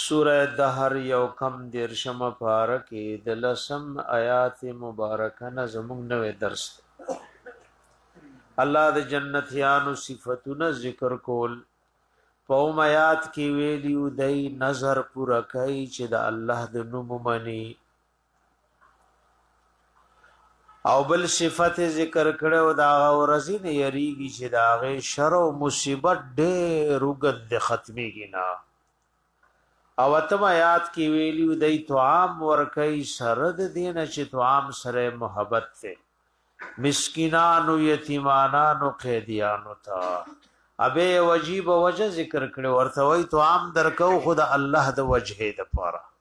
سوره دهر یو کم دیرشم پاره کې د لسم آیات مبارکه نه زموږ نوې درس دی الله د جنتیانو صفاتونه ذکر کول په آیات کې ویلی او دای نظر پوره کوي چې د الله د نوم منی او بل صفت ذکر کړو دا ورځې نه یریږي چې دا غي شر او مصیبت ډېر وګد د ختمي گنا او تم آیات کې ویلو دای توام ورکای سرد دین چې توام سره محبت ته مسکینان او یتیمانان او قیدیان او تا ابه وجیب وجه ذکر کړو ورته وای توام درکو خدا الله د وجهه د پاره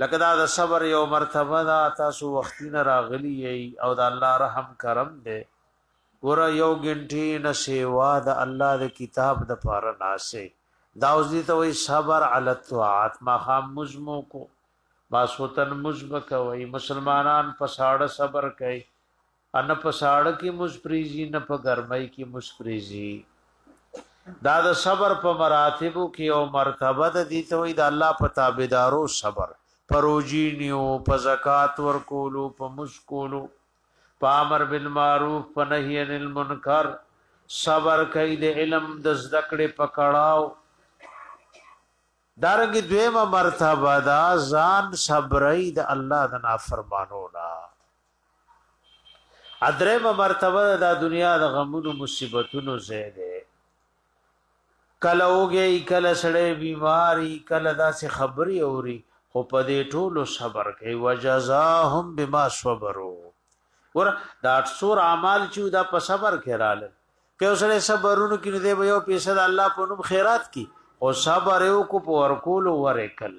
لکه دا د صبر یو مرتبه دا تاسو وختي نه راغلی او دا الله رحم کرم دی ګور یو غنټی نه سیوا د الله د کتاب د پاره ناسه دا اوس دي ته وي صبر علی الطاعات ما خام مزمو کو ماسوتن مزب کوي مسلمانان په ساړه صبر کوي او نه په ساړه کې مونځ پرېږدي نه په ګرمۍ کې مونځ پرېږدي دا د صبر په مراتبو کې او مرتبه د دې ته وي د الله په تابعدارو صبر پروجی نیو په زکات ورکولو په مسکولو په امر بالمعروف په نهی عن المنکر صبر کوي د علم د زده کړې په کړهو دارنګ دویمه مرتبه دا ځان صبرای د الله د نافرمانو نه ادرېمه مرتبه د دنیا د غمونو مصیبتونو ځای دی کله اوږی کله سړی بیماری کله داسې خبرې اوري خو په دې ټولو صبر کوي وجزاهم بما صبرو ور دا څور اعمال چې دا په صبر کې رااله که سړی صبرونو کې دې به یو پیسې د الله په نوم خیرات کی او صبر یو کو په ورکول ورکل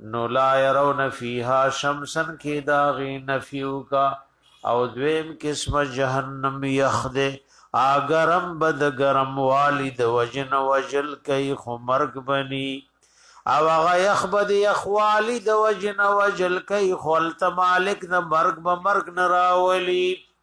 نو لا يرون فيها شمسا کې د هغې نفي وکړه او دويم قسم جهنم يخ دی هغه ګرم به د ګرموالي د وجې نه وژل کوي خو مرګ به ني او هغه يخ به د يخوالي د وجې نه وژل کوي خو هلته مالک د مرګ به مرګ نه راولي